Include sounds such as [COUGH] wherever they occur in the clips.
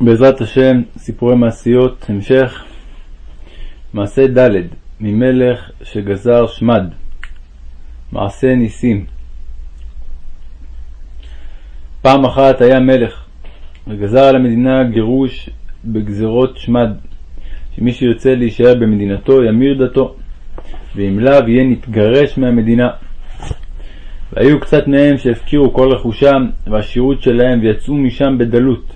בעזרת השם, סיפורי מעשיות, המשך. מעשה ד' ממלך שגזר שמד. מעשה ניסים. פעם אחת היה מלך, וגזר על המדינה גירוש בגזרות שמד, שמי שירצה להישאר במדינתו ימיר דתו, ואם לאו יהיה נתגרש מהמדינה. והיו קצת מהם שהפקירו כל רכושם והשירות שלהם ויצאו משם בדלות.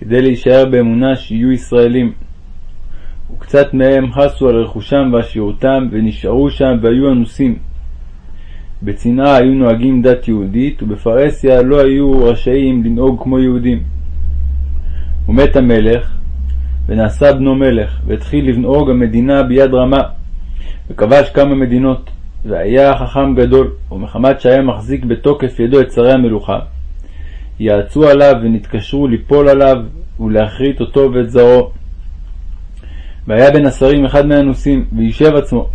כדי להישאר באמונה שיהיו ישראלים. וקצת מהם חסו על רכושם ועשירותם, ונשארו שם והיו אנוסים. בצנעה היו נוהגים דת יהודית, ובפרהסיה לא היו רשאים לנהוג כמו יהודים. ומת המלך, ונעשה בנו מלך, והתחיל לנהוג המדינה ביד רמה, וכבש כמה מדינות, והיה חכם גדול, ומחמת שהיה מחזיק בתוקף ידו את שרי המלוכה, יעצו עליו ונתקשרו ליפול עליו ולהכרית אותו ואת זרעו. והיה בין השרים אחד מהנוסים, וישב עצמו.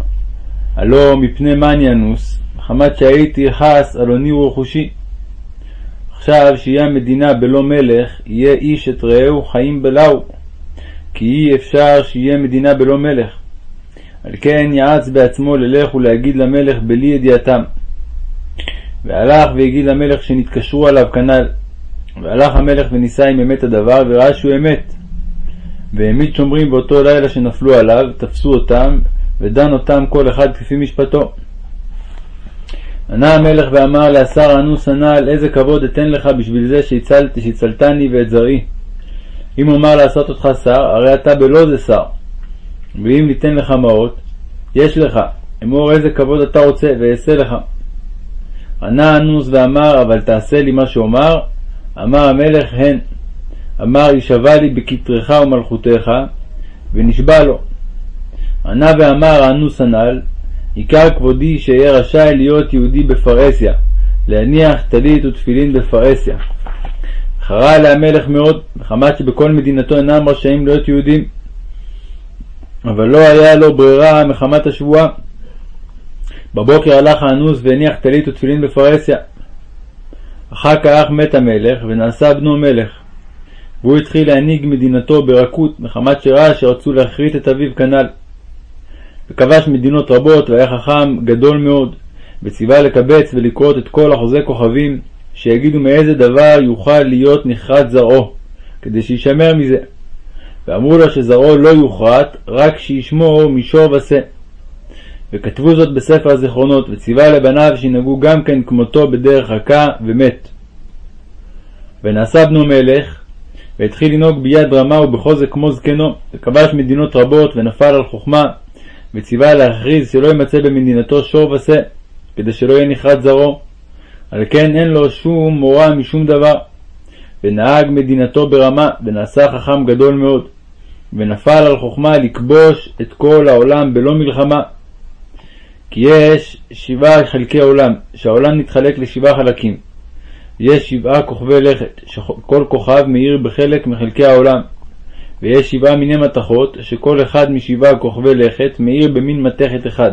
הלא מפני מה אני אנוס? מחמת שהייתי חס על עוני ורכושי. עכשיו שיהיה המדינה בלא מלך, יהיה איש את רעהו חיים בלאו. כי אי אפשר שיהיה מדינה בלא מלך. על כן יעץ בעצמו ללך ולהגיד למלך בלי ידיעתם. והלך והגיד למלך שנתקשרו עליו כנ"ל. והלך המלך וניסה אם אמת הדבר, וראה שהוא אמת. והעמיד שומרים באותו לילה שנפלו עליו, תפסו אותם, ודן אותם כל אחד כפי משפטו. ענה המלך ואמר לעשר אנוס הנ"ל, איזה כבוד אתן לך בשביל זה שהצלתי, שהצלתני ואת זרעי. אם אומר לעשות אותך שר, הרי אתה בלא זה שר. ואם ניתן לך מעות, יש לך, אמור איזה כבוד אתה רוצה, ואעשה לך. ענה אנוס ואמר, אבל תעשה לי מה שאומר, אמר המלך הן. אמר יישבע לי בכתרך ומלכותך, ונשבע לו. ענה ואמר האנוס הנ"ל, עיקר כבודי שאהיה רשאי להיות יהודי בפרהסיה, להניח טלית ותפילין בפרהסיה. חרה עליה המלך מאוד, מחמת שבכל מדינתו אינם רשאים להיות יהודים. אבל לא היה לו ברירה מחמת השבועה. בבוקר הלך האנוס והניח טלית ותפילין בפרהסיה. אחר כך מת המלך, ונעשה בנו מלך. והוא התחיל להנהיג מדינתו ברכות, מחמת שראה שרצו להכרית את אביו כנ"ל. וכבש מדינות רבות, והיה חכם גדול מאוד, וציווה לקבץ ולכרות את כל אחוזי כוכבים, שיגידו מאיזה דבר יוכל להיות נכרת זרעו, כדי שישמר מזה. ואמרו לו שזרעו לא יוכרת, רק שישמור משור ושה. וכתבו זאת בספר הזיכרונות, וציווה לבניו שינהגו גם כן כמותו בדרך רכה, ומת. ונעשה בנו מלך, והתחיל לנהוג ביד רמה ובחוזק כמו זקנו, וכבש מדינות רבות, ונפל על חוכמה, וציווה להכריז שלא יימצא במדינתו שור ושה, כדי שלא יהיה נכרת זרעו. על כן אין לו שום מורא משום דבר. ונהג מדינתו ברמה, ונעשה חכם גדול מאוד. ונפל על חוכמה לכבוש את כל העולם בלא מלחמה. כי יש שבעה חלקי עולם, שהעולם נתחלק לשבעה חלקים. יש שבעה כוכבי לכת, שכל כוכב מאיר בחלק מחלקי העולם. ויש שבעה מיני מתכות, שכל אחד משבעה כוכבי לכת מאיר במין מתכת אחד.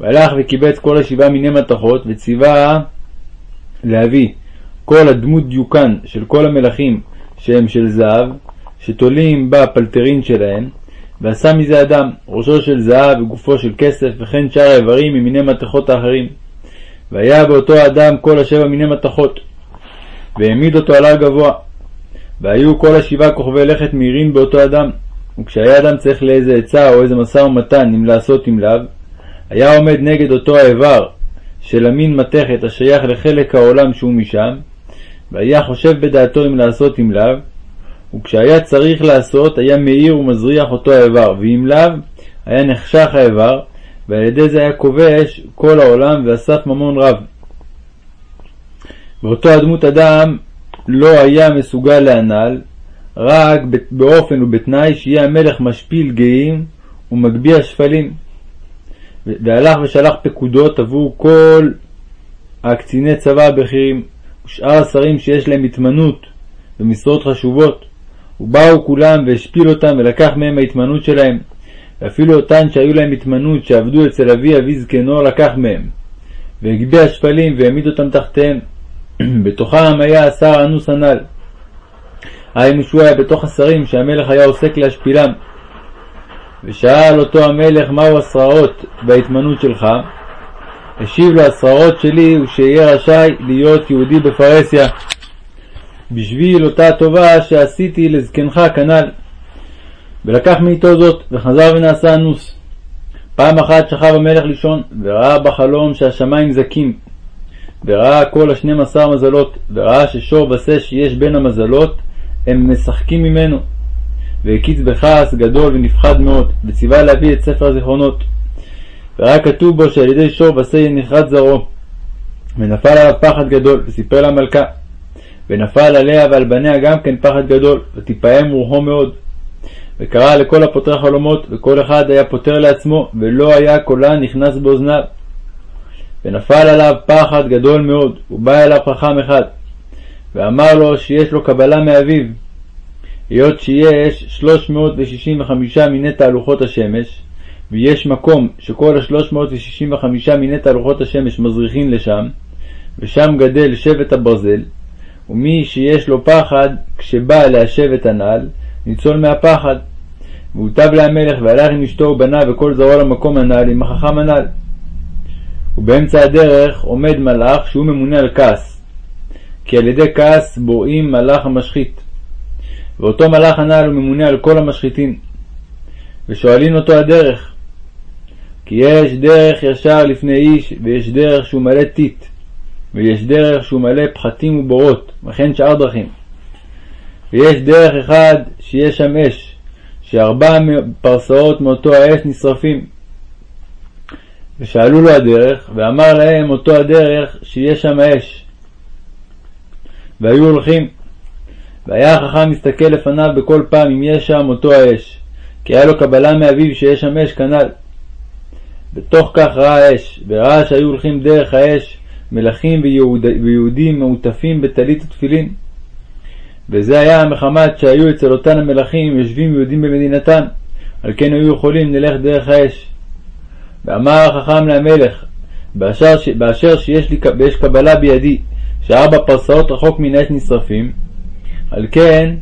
והלך וקיבץ כל השבעה מיני מתכות, וציווה להביא כל הדמות דיוקן של כל המלכים שהם של זהב, שתולים בה פלטרין שלהם, ועשה מזה אדם, ראשו של זהב וגופו של כסף, וכן שאר האיברים ממיני מתכות האחרים. והיה באותו אדם כל השבע מיני מתכות, והעמיד אותו על הר גבוה. והיו כל השבעה כוכבי לכת מאירים באותו אדם. וכשהיה אדם צריך לאיזה עצה או איזה משא ומתן אם לעשות אם לאו, היה עומד נגד אותו האיבר של המין מתכת השייך לחלק העולם שהוא משם, והיה חושב בדעתו אם לעשות אם לאו, וכשהיה צריך לעשות, היה מאיר ומזריח אותו האיבר, ואם לאו, היה נחשך האיבר, ועל ידי זה היה כובש כל העולם ואסף ממון רב. ואותו הדמות אדם לא היה מסוגל להנ"ל, רק באופן ובתנאי שיהיה המלך משפיל גאים ומגביה שפלים. והלך ושלח פקודות עבור כל הקציני צבא הבכירים ושאר השרים שיש להם התמנות במשרות חשובות, ובאו כולם והשפיל אותם ולקח מהם ההתמנות שלהם. ואפילו אותן שהיו להם התמנות שעבדו אצל אבי אבי זקנו לקח מהם. והגביה שפלים והעמיד אותם תחתיהם. [CLEARS THROAT] בתוכם היה השר אנוס הנ"ל. היינו שהוא היה בתוך השרים שהמלך היה עוסק להשפילם. ושאל אותו המלך מהו השררות בהתמנות שלך, השיב לו השררות שלי הוא שיהיה רשאי להיות יהודי בפרהסיה, בשביל אותה טובה שעשיתי לזקנך כנ"ל. ולקח מאיתו זאת, וחזר ונעשה אנוס. פעם אחת שכב המלך לישון, וראה בחלום שהשמיים זכים, וראה כל השנים עשר מזלות, וראה ששור ושה שיש בין המזלות, הם משחקים ממנו. והקיץ בכעס גדול ונפחד מאוד, וציווה להביא את ספר הזיכרונות. וראה כתוב בו שעל ידי שור ושה נחרט זרעו. ונפל עליו פחד גדול, וסיפר למלכה. ונפל עליה ועל בניה גם כן פחד גדול, ותפעם רוחו מאוד. וקרא לכל הפותרי חלומות, וכל אחד היה פותר לעצמו, ולא היה קולה נכנס באוזניו. ונפל עליו פחד גדול מאוד, ובא אליו חכם אחד, ואמר לו שיש לו קבלה מאביו, היות שיש 365 מיני תהלוכות השמש, ויש מקום שכל ה-365 מיני תהלוכות השמש מזריחים לשם, ושם גדל שבט הברזל, ומי שיש לו פחד, כשבא להשב הנעל, ניצול מהפחד. והוטב להמלך, והלך עם אשתו ובניו וכל זרוע למקום הנ"ל עם החכם הנ"ל. ובאמצע הדרך עומד מלאך שהוא ממונה על כעס, כי על ידי כעס בוראים מלאך המשחית. ואותו מלאך הנ"ל הוא ממונה על כל המשחיתים. ושואלין אותו הדרך, כי יש דרך ישר לפני איש, ויש דרך שהוא מלא טיט, ויש דרך שהוא מלא פחתים ובורות, וכן שאר דרכים. ויש דרך אחד שיש שם אש, שארבע פרסאות מאותו האש נשרפים. ושאלו לו הדרך, ואמר להם אותו הדרך שיש שם אש. והיו הולכים. והיה החכם מסתכל לפניו בכל פעם אם יש שם אותו האש, כי היה לו קבלה מאביו שיש שם אש כנ"ל. בתוך כך ראה אש, וראה שהיו הולכים דרך האש מלכים ויהוד... ויהודים מעוטפים בטלית ותפילין. וזה היה מחמת שהיו אצל אותן המלכים יושבים יהודים במדינתם, על כן היו יכולים נלך דרך האש. ואמר החכם למלך, באשר, באשר שיש לי קבלה בידי, שארבע פרסאות רחוק מן האש נשרפים, על כן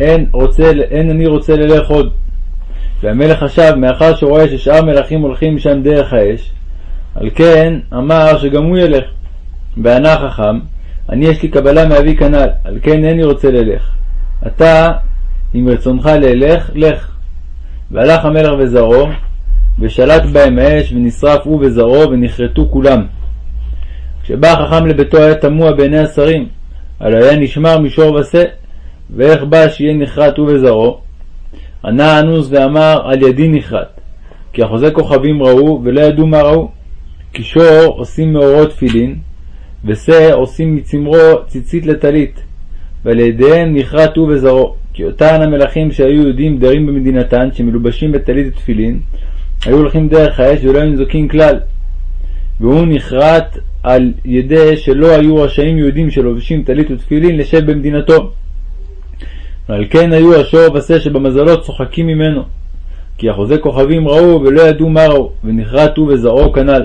אין, רוצה, אין אני רוצה ללך עוד. והמלך חשב, מאחר שרואה ששאר מלכים הולכים שם דרך האש, על כן אמר שגם הוא ילך. וענה החכם, אני יש לי קבלה מאבי כנ"ל, על כן איני רוצה ללך. אתה, אם רצונך ללך, לך. והלך המלך וזרעו, ושלט בהם האש, ונשרף הוא וזרעו, ונכרתו כולם. כשבא החכם לביתו היה תמוה בעיני השרים, הלא היה נשמר משור ושה, ואיך בא שיהיה נכרת הוא וזרעו? ענה אנוס ואמר, על ידי נכרת. כי אחוזי כוכבים ראו, ולא ידעו מה ראו. כי שור עושים מאורות תפילין, ושה עושים מצמרו ציצית לטלית, ועל ידיהם נכרת הוא וזרעו. כי אותן המלכים שהיו יהודים דרים במדינתן, שמלובשים בטלית ותפילין, היו הולכים דרך האש ולא היו נזוקים כלל. והוא נכרת על ידי שלא היו רשאים יהודים שלובשים טלית ותפילין לשב במדינתו. ועל כן היו השור ושה שבמזלות צוחקים ממנו. כי אחוזי כוכבים ראו ולא ידעו מה ראו, ונכרת הוא וזרעו כנ"ל.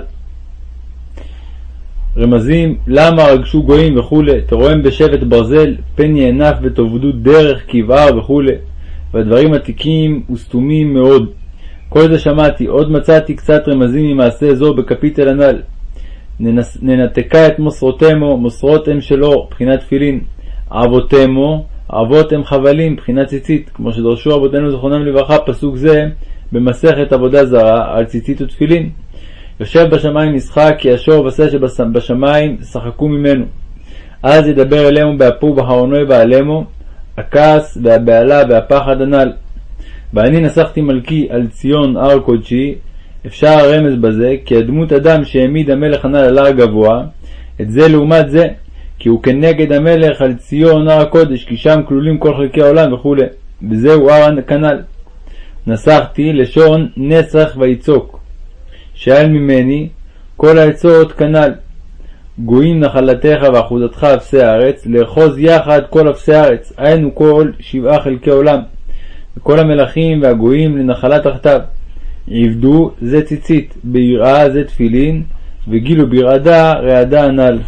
רמזים למה רגשו גויים וכולי, תרועם בשבט ברזל, פן יענף ותאבדו דרך כבער וכולי, והדברים עתיקים וסתומים מאוד. כל זה שמעתי, עוד מצאתי קצת רמזים ממעשה זו בקפיטל הנ"ל. ננתקה את מוסרותמו, מוסרות הם שלו, בחינת תפילין. אבותמו, אבות הם חבלים, בחינת ציצית, כמו שדרשו אבותינו זכרונם לברכה, פסוק זה, במסכת עבודה זרה, על ציצית ותפילין. יושב בשמיים משחק, כי השור ושה שבשמיים שחקו ממנו. אז ידבר אלינו באפו ובחרונו יבעלמו, הכעס והבהלה והפחד הנ"ל. ואני נסחתי מלכי על ציון הר קודשי, אפשר הרמז בזה, כי הדמות אדם שהעמיד המלך הנ"ל על הר גבוה, את זה לעומת זה, כי הוא כנגד המלך על ציון הר הקודש, כי שם כלולים כל חלקי העולם וכו', וזהו הר כנ"ל. נסחתי לשון נסח ויצוק, שאל ממני כל העצות כנ"ל. גויים נחלתך ואחוזתך אפסי הארץ, לאחוז יחד כל אפסי הארץ, היינו כל שבעה חלקי עולם, וכל המלכים והגויים לנחלה תחתיו. עבדו זה ציצית, ביראה זה תפילין, וגילו ברעדה רעדה הנ"ל.